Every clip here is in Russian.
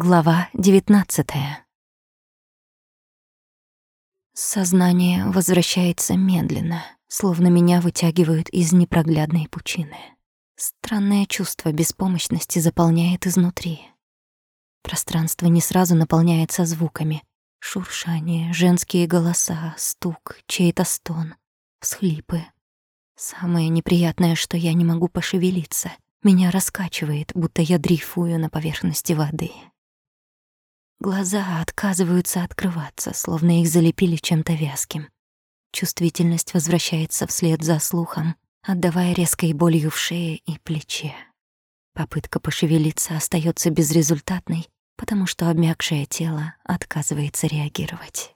Глава 19 Сознание возвращается медленно, словно меня вытягивают из непроглядной пучины. Странное чувство беспомощности заполняет изнутри. Пространство не сразу наполняется звуками. Шуршание, женские голоса, стук, чей-то стон, всхлипы. Самое неприятное, что я не могу пошевелиться. Меня раскачивает, будто я дрейфую на поверхности воды. Глаза отказываются открываться, словно их залепили чем-то вязким. Чувствительность возвращается вслед за слухом, отдавая резкой болью в шее и плече. Попытка пошевелиться остается безрезультатной, потому что обмякшее тело отказывается реагировать.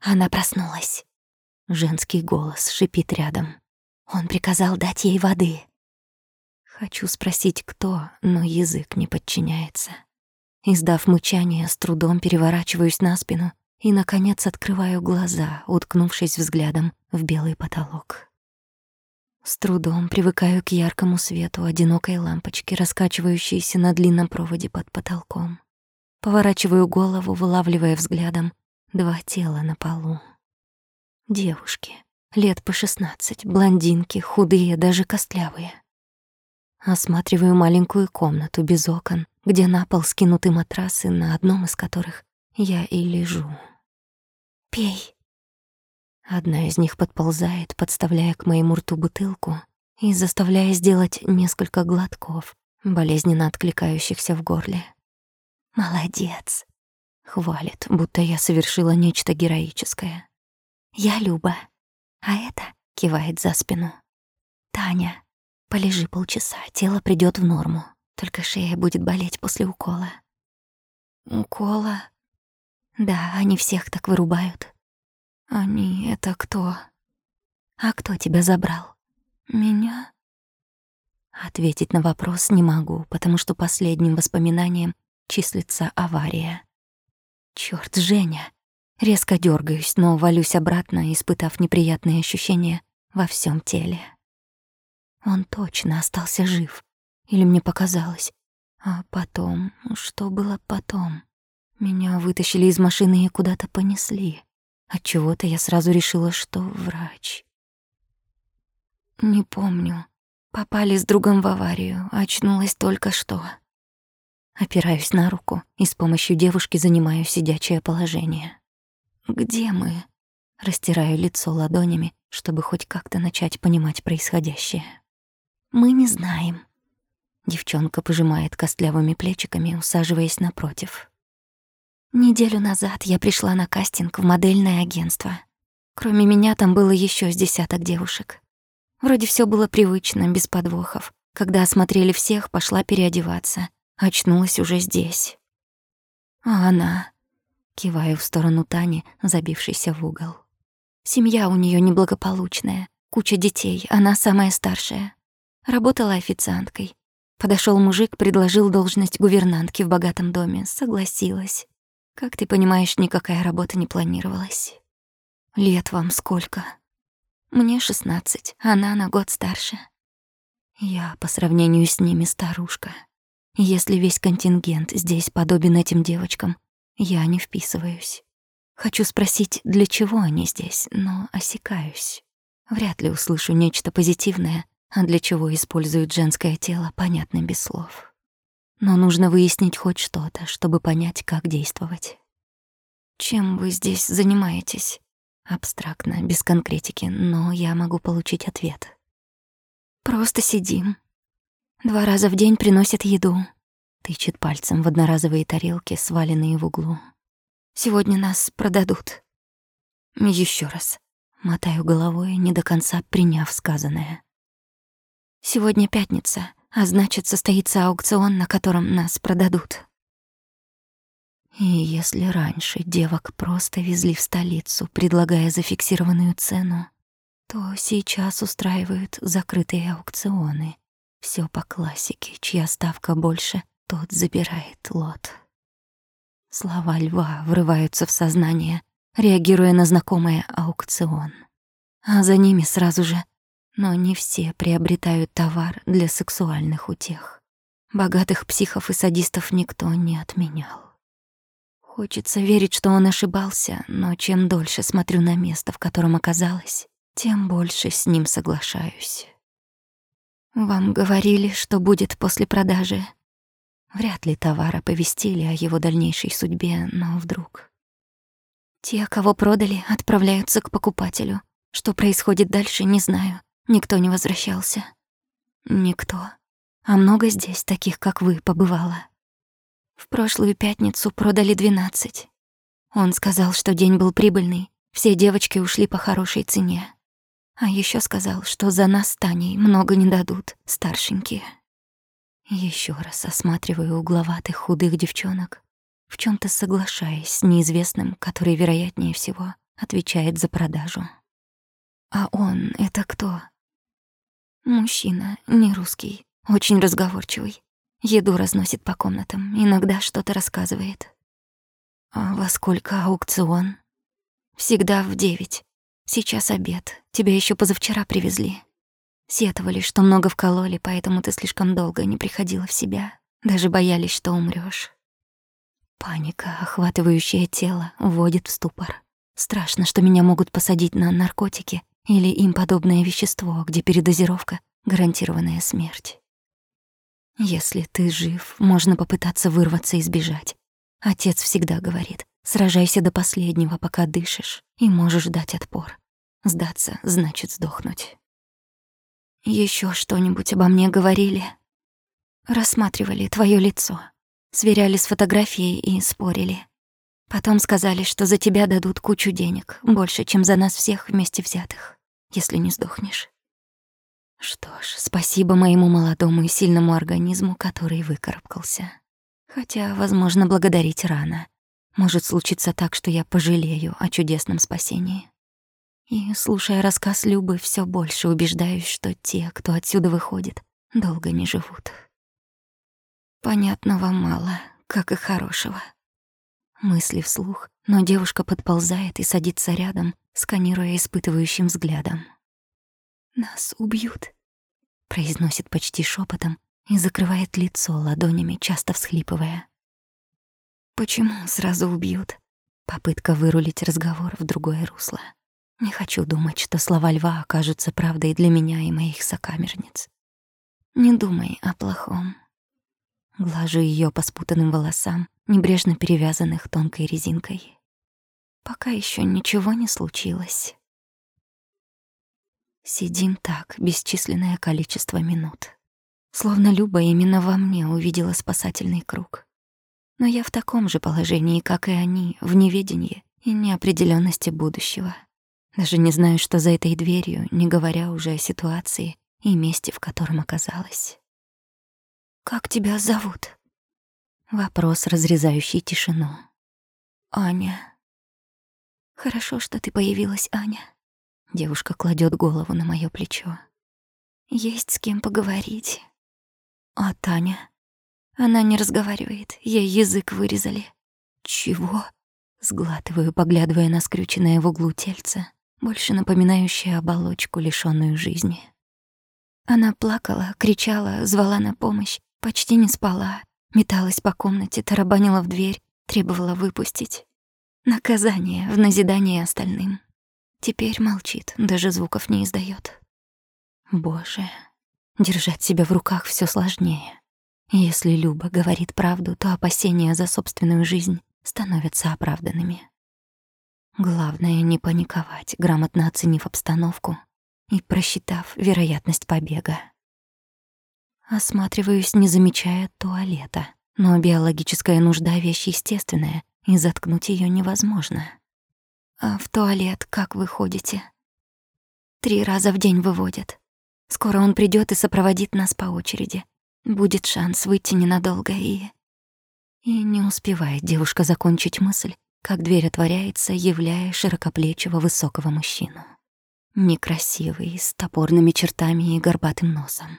Она проснулась. Женский голос шипит рядом. Он приказал дать ей воды. Хочу спросить, кто, но язык не подчиняется. Издав мычание, с трудом переворачиваюсь на спину и, наконец, открываю глаза, уткнувшись взглядом в белый потолок. С трудом привыкаю к яркому свету одинокой лампочки, раскачивающейся на длинном проводе под потолком. Поворачиваю голову, вылавливая взглядом два тела на полу. Девушки, лет по шестнадцать, блондинки, худые, даже костлявые. Осматриваю маленькую комнату без окон, где на пол скинуты матрасы, на одном из которых я и лежу. «Пей». Одна из них подползает, подставляя к моему рту бутылку и заставляя сделать несколько глотков, болезненно откликающихся в горле. «Молодец», — хвалит, будто я совершила нечто героическое. «Я Люба, а это...» — кивает за спину. «Таня». Полежи полчаса, тело придёт в норму. Только шея будет болеть после укола. Укола? Да, они всех так вырубают. Они — это кто? А кто тебя забрал? Меня? Ответить на вопрос не могу, потому что последним воспоминанием числится авария. Чёрт, Женя! Резко дёргаюсь, но валюсь обратно, испытав неприятные ощущения во всём теле. Он точно остался жив. Или мне показалось. А потом... Что было потом? Меня вытащили из машины и куда-то понесли. Отчего-то я сразу решила, что врач. Не помню. Попали с другом в аварию, очнулась только что. Опираюсь на руку и с помощью девушки занимаю сидячее положение. «Где мы?» Растираю лицо ладонями, чтобы хоть как-то начать понимать происходящее. Мы не знаем. Девчонка пожимает костлявыми плечиками, усаживаясь напротив. Неделю назад я пришла на кастинг в модельное агентство. Кроме меня там было еще с десяток девушек. Вроде все было привычно, без подвохов. Когда осмотрели всех, пошла переодеваться. Очнулась уже здесь. А она... Киваю в сторону Тани, забившейся в угол. Семья у нее неблагополучная, куча детей, она самая старшая. Работала официанткой. Подошел мужик, предложил должность гувернантки в богатом доме. Согласилась. Как ты понимаешь, никакая работа не планировалась. Лет вам сколько? Мне шестнадцать, она на год старше. Я по сравнению с ними старушка. Если весь контингент здесь подобен этим девочкам, я не вписываюсь. Хочу спросить, для чего они здесь, но осекаюсь. Вряд ли услышу нечто позитивное, а для чего используют женское тело, понятно без слов. Но нужно выяснить хоть что-то, чтобы понять, как действовать. Чем вы здесь занимаетесь? Абстрактно, без конкретики, но я могу получить ответ. Просто сидим. Два раза в день приносят еду. Тычет пальцем в одноразовые тарелки, сваленные в углу. Сегодня нас продадут. Еще раз. Мотаю головой, не до конца приняв сказанное. Сегодня пятница, а значит, состоится аукцион, на котором нас продадут. И если раньше девок просто везли в столицу, предлагая зафиксированную цену, то сейчас устраивают закрытые аукционы. Все по классике, чья ставка больше, тот забирает лот. Слова льва врываются в сознание, реагируя на знакомое аукцион. А за ними сразу же но не все приобретают товар для сексуальных утех. Богатых психов и садистов никто не отменял. Хочется верить, что он ошибался, но чем дольше смотрю на место, в котором оказалась, тем больше с ним соглашаюсь. Вам говорили, что будет после продажи. Вряд ли товар оповестили о его дальнейшей судьбе, но вдруг... Те, кого продали, отправляются к покупателю. Что происходит дальше, не знаю. Никто не возвращался. Никто. А много здесь таких, как вы, побывало. В прошлую пятницу продали 12. Он сказал, что день был прибыльный, все девочки ушли по хорошей цене. А еще сказал, что за нас с Таней много не дадут, старшенькие. Еще раз осматриваю угловатых худых девчонок, в чем то соглашаясь с неизвестным, который, вероятнее всего, отвечает за продажу. А он — это кто? Мужчина, не русский, очень разговорчивый. Еду разносит по комнатам, иногда что-то рассказывает. А во сколько аукцион? Всегда в девять. Сейчас обед. Тебя еще позавчера привезли. Сетовали, что много вкололи, поэтому ты слишком долго не приходила в себя. Даже боялись, что умрёшь. Паника, охватывающая тело, вводит в ступор. Страшно, что меня могут посадить на наркотики или им подобное вещество, где передозировка — гарантированная смерть. Если ты жив, можно попытаться вырваться и сбежать. Отец всегда говорит, сражайся до последнего, пока дышишь, и можешь дать отпор. Сдаться значит сдохнуть. Еще что-нибудь обо мне говорили? Рассматривали твое лицо, сверяли с фотографией и спорили. Потом сказали, что за тебя дадут кучу денег, больше, чем за нас всех вместе взятых, если не сдохнешь. Что ж, спасибо моему молодому и сильному организму, который выкарабкался. Хотя, возможно, благодарить рано. Может случиться так, что я пожалею о чудесном спасении. И, слушая рассказ Любы, все больше убеждаюсь, что те, кто отсюда выходит, долго не живут. Понятного мало, как и хорошего. Мысли вслух, но девушка подползает и садится рядом, сканируя испытывающим взглядом. «Нас убьют», — произносит почти шепотом и закрывает лицо ладонями, часто всхлипывая. «Почему сразу убьют?» Попытка вырулить разговор в другое русло. Не хочу думать, что слова льва окажутся правдой для меня и моих сокамерниц. Не думай о плохом. Глажу ее по спутанным волосам, небрежно перевязанных тонкой резинкой. Пока еще ничего не случилось. Сидим так бесчисленное количество минут. Словно Люба именно во мне увидела спасательный круг. Но я в таком же положении, как и они, в неведении и неопределенности будущего. Даже не знаю, что за этой дверью, не говоря уже о ситуации и месте, в котором оказалась. «Как тебя зовут?» Вопрос, разрезающий тишину. «Аня». «Хорошо, что ты появилась, Аня. Девушка кладет голову на мое плечо. Есть с кем поговорить. А Таня? Она не разговаривает, ей язык вырезали. Чего? Сглатываю, поглядывая на скрюченное в углу тельце, больше напоминающее оболочку, лишённую жизни. Она плакала, кричала, звала на помощь, почти не спала, металась по комнате, тарабанила в дверь, требовала выпустить. Наказание в назидание остальным. Теперь молчит, даже звуков не издаёт. Боже, держать себя в руках всё сложнее. Если Люба говорит правду, то опасения за собственную жизнь становятся оправданными. Главное не паниковать, грамотно оценив обстановку и просчитав вероятность побега. Осматриваюсь, не замечая туалета, но биологическая нужда — вещь естественная, и заткнуть её невозможно. А в туалет как вы ходите? Три раза в день выводят. Скоро он придёт и сопроводит нас по очереди. Будет шанс выйти ненадолго и... И не успевает девушка закончить мысль, как дверь отворяется, являя широкоплечего высокого мужчину. Некрасивый, с топорными чертами и горбатым носом.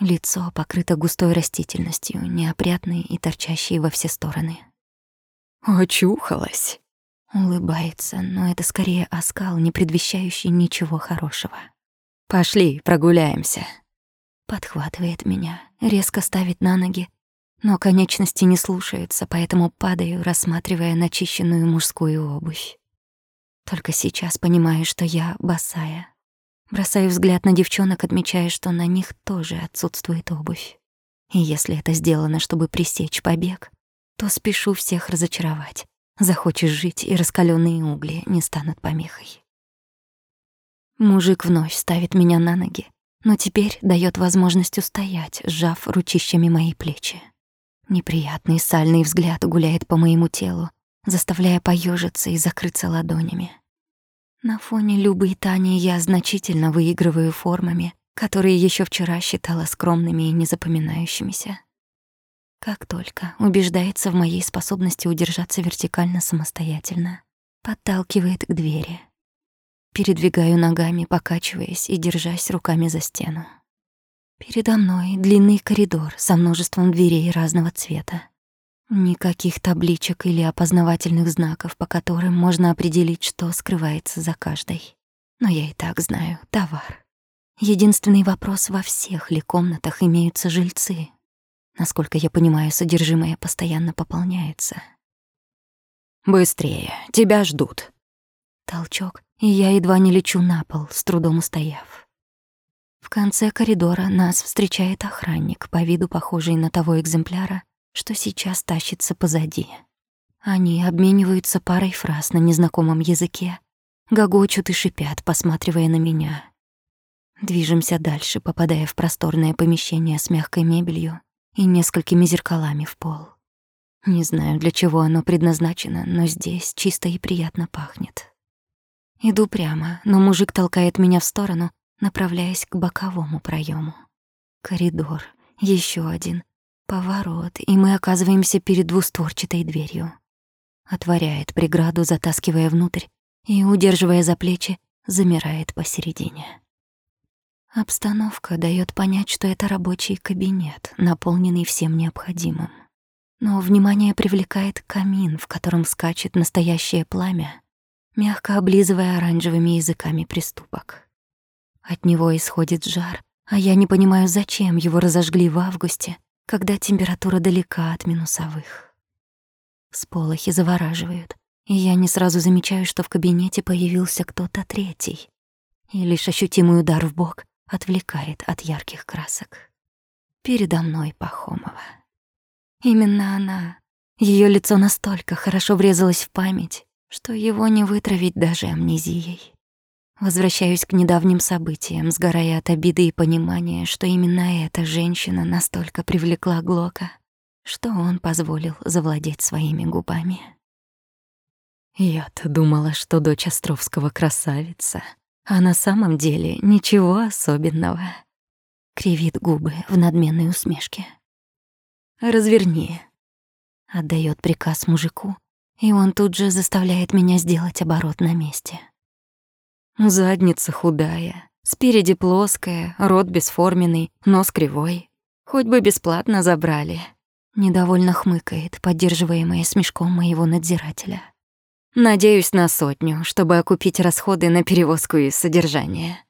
Лицо покрыто густой растительностью, неопрятной и торчащей во все стороны. «Очухалась!» Улыбается, но это скорее оскал, не предвещающий ничего хорошего. «Пошли, прогуляемся». подхватывает меня, резко ставит на ноги, но конечности не слушаются, поэтому падаю, рассматривая начищенную мужскую обувь. Только сейчас понимаю, что я босая. Бросаю взгляд на девчонок, отмечая, что на них тоже отсутствует обувь. И если это сделано, чтобы пресечь побег, то спешу всех разочаровать. Захочешь жить, и раскаленные угли не станут помехой. Мужик вновь ставит меня на ноги, но теперь дает возможность устоять, сжав ручищами мои плечи. Неприятный сальный взгляд гуляет по моему телу, заставляя поежиться и закрыться ладонями. На фоне Любы и Тани я значительно выигрываю формами, которые еще вчера считала скромными и незапоминающимися. Как только убеждается в моей способности удержаться вертикально самостоятельно, подталкивает к двери. Передвигаю ногами, покачиваясь и держась руками за стену. Передо мной длинный коридор со множеством дверей разного цвета. Никаких табличек или опознавательных знаков, по которым можно определить, что скрывается за каждой. Но я и так знаю — товар. Единственный вопрос — во всех ли комнатах имеются жильцы? Насколько я понимаю, содержимое постоянно пополняется. «Быстрее, тебя ждут». Толчок, и я едва не лечу на пол, с трудом устояв. В конце коридора нас встречает охранник, по виду похожий на того экземпляра, что сейчас тащится позади. Они обмениваются парой фраз на незнакомом языке, гогочут и шипят, посматривая на меня. Движемся дальше, попадая в просторное помещение с мягкой мебелью и несколькими зеркалами в пол. Не знаю, для чего оно предназначено, но здесь чисто и приятно пахнет. Иду прямо, но мужик толкает меня в сторону, направляясь к боковому проему. Коридор, еще один, поворот, и мы оказываемся перед двустворчатой дверью. Отворяет преграду, затаскивая внутрь, и, удерживая за плечи, замирает посередине. Обстановка дает понять, что это рабочий кабинет, наполненный всем необходимым. Но внимание привлекает камин, в котором скачет настоящее пламя, мягко облизывая оранжевыми языками приступок. От него исходит жар, а я не понимаю, зачем его разожгли в августе, когда температура далека от минусовых. Сполохи завораживают, и я не сразу замечаю, что в кабинете появился кто-то третий. И лишь ощутимый удар в бок отвлекает от ярких красок. Передо мной Пахомова. Именно она. Ее лицо настолько хорошо врезалось в память, что его не вытравить даже амнезией. Возвращаюсь к недавним событиям, сгорая от обиды и понимания, что именно эта женщина настолько привлекла Глока, что он позволил завладеть своими губами. Я-то думала, что дочь Островского красавица, а на самом деле ничего особенного. Кривит губы в надменной усмешке. «Разверни», — отдает приказ мужику, и он тут же заставляет меня сделать оборот на месте. Задница худая, спереди плоская, рот бесформенный, нос кривой. Хоть бы бесплатно забрали. Недовольно хмыкает, поддерживаемая смешком моего надзирателя. Надеюсь на сотню, чтобы окупить расходы на перевозку и содержание.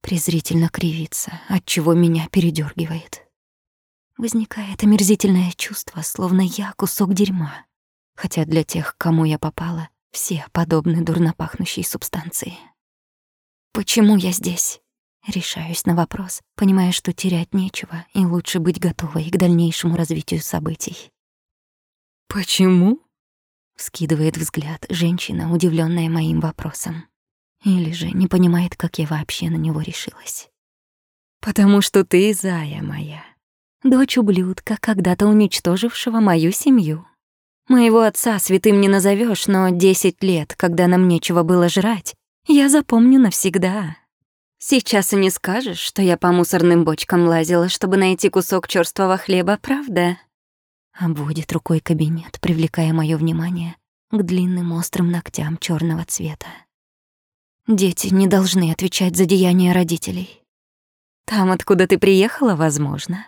Презрительно кривится, отчего меня передергивает. Возникает омерзительное чувство, словно я кусок дерьма. Хотя для тех, кому я попала, все подобны дурнопахнущей субстанции. Почему я здесь? Решаюсь на вопрос, понимая, что терять нечего, и лучше быть готовой к дальнейшему развитию событий. «Почему?» Скидывает взгляд женщина, удивленная моим вопросом. Или же не понимает, как я вообще на него решилась. «Потому что ты зая моя. Дочь ублюдка, когда-то уничтожившего мою семью. Моего отца святым не назовешь, но десять лет, когда нам нечего было жрать, я запомню навсегда. Сейчас и не скажешь, что я по мусорным бочкам лазила, чтобы найти кусок чёрствого хлеба, правда?» Обводит рукой кабинет, привлекая моё внимание к длинным острым ногтям чёрного цвета. Дети не должны отвечать за деяния родителей. Там, откуда ты приехала, возможно.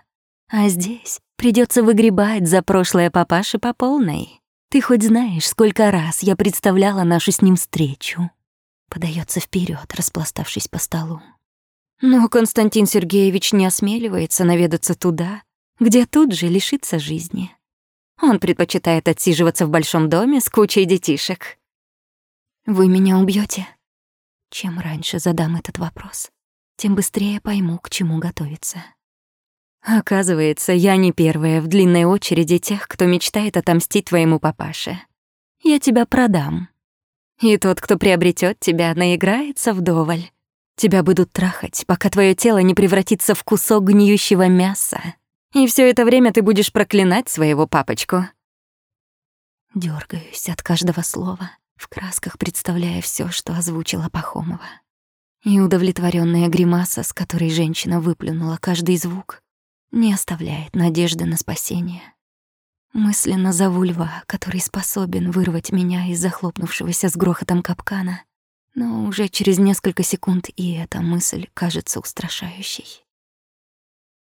А здесь придётся выгребать за прошлое папаши по полной. Ты хоть знаешь, сколько раз я представляла нашу с ним встречу? Подается вперед, распластавшись по столу. Но Константин Сергеевич не осмеливается наведаться туда, где тут же лишится жизни. Он предпочитает отсиживаться в большом доме с кучей детишек. Вы меня убьете? Чем раньше задам этот вопрос, тем быстрее пойму, к чему готовиться. Оказывается, я не первая в длинной очереди тех, кто мечтает отомстить твоему папаше. Я тебя продам. И тот, кто приобретет тебя, наиграется вдоволь. Тебя будут трахать, пока твое тело не превратится в кусок гниющего мяса. И все это время ты будешь проклинать своего папочку. Дергаюсь от каждого слова, в красках представляя все, что озвучила Пахомова. И удовлетворенная гримаса, с которой женщина выплюнула каждый звук, не оставляет надежды на спасение. Мысленно зову льва, который способен вырвать меня из захлопнувшегося с грохотом капкана, но уже через несколько секунд и эта мысль кажется устрашающей.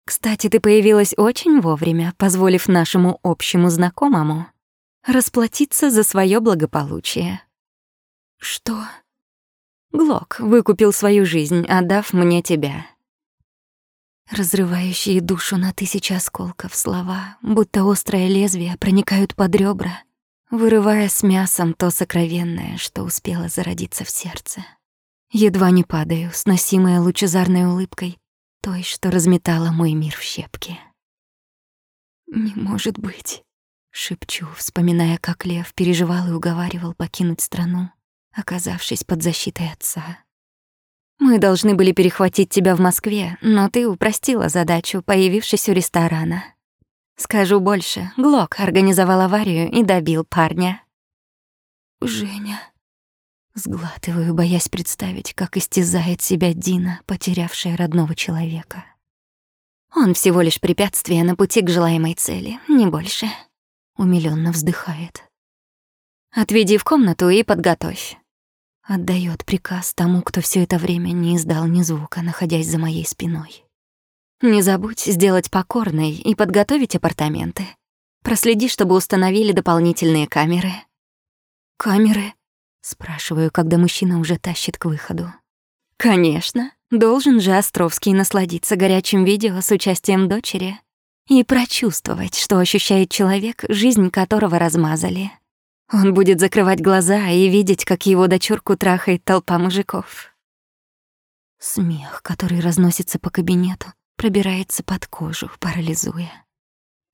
Кстати, ты появилась очень вовремя, позволив нашему общему знакомому расплатиться за свое благополучие. Что? Глок выкупил свою жизнь, отдав мне тебя. Разрывающие душу на тысячи осколков слова, будто острое лезвие, проникают под ребра, вырывая с мясом то сокровенное, что успело зародиться в сердце. Едва не падаю, сносимая лучезарной улыбкой, той, что разметала мой мир в щепки. «Не может быть», — шепчу, вспоминая, как Лев переживал и уговаривал покинуть страну, оказавшись под защитой отца. Мы должны были перехватить тебя в Москве, но ты упростила задачу, появившись у ресторана. Скажу больше, Глок организовал аварию и добил парня. Женя. Сглатываю, боясь представить, как истязает себя Дина, потерявшая родного человека. Он всего лишь препятствие на пути к желаемой цели, не больше. Умилённо вздыхает. Отведи в комнату и подготовь. Отдает приказ тому, кто все это время не издал ни звука, находясь за моей спиной. Не забудь сделать покорной и подготовить апартаменты. Проследи, чтобы установили дополнительные камеры. Камеры? Спрашиваю, когда мужчина уже тащит к выходу. Конечно, должен же Островский насладиться горячим видео с участием дочери и прочувствовать, что ощущает человек, жизнь которого размазали. Он будет закрывать глаза и видеть, как его дочурку трахает толпа мужиков. Смех, который разносится по кабинету, пробирается под кожу, парализуя.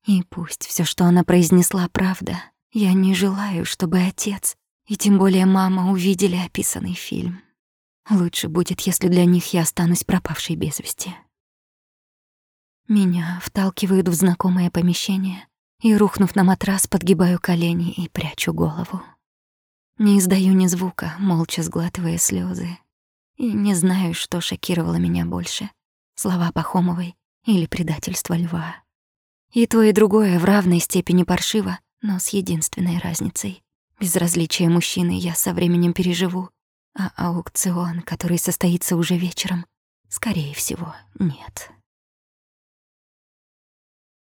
И пусть все, что она произнесла, правда, я не желаю, чтобы отец и тем более мама увидели описанный фильм. Лучше будет, если для них я останусь пропавшей без вести. Меня вталкивают в знакомое помещение, и, рухнув на матрас, подгибаю колени и прячу голову. Не издаю ни звука, молча сглатывая слезы, и не знаю, что шокировало меня больше — слова Пахомовой или предательство льва. И то, и другое в равной степени паршиво, но с единственной разницей. Безразличие мужчины я со временем переживу, а аукцион, который состоится уже вечером, скорее всего, нет.